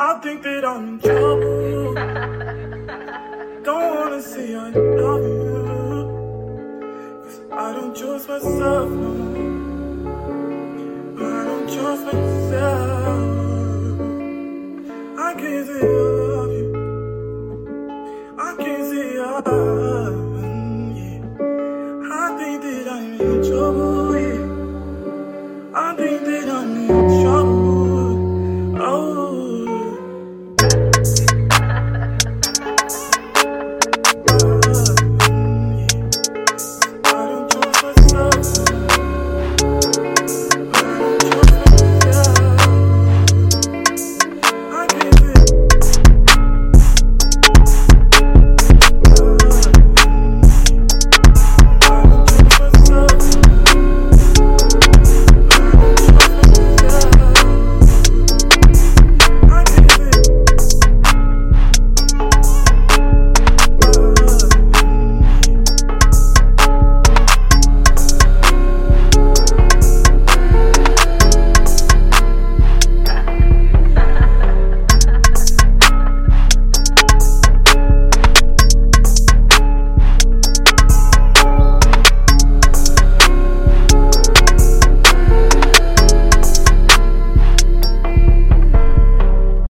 I think that I'm in trouble. don't wanna say I love you. Cause I don't trust myself, no. I don't trust myself. I can't say I love you. I can't say I love you.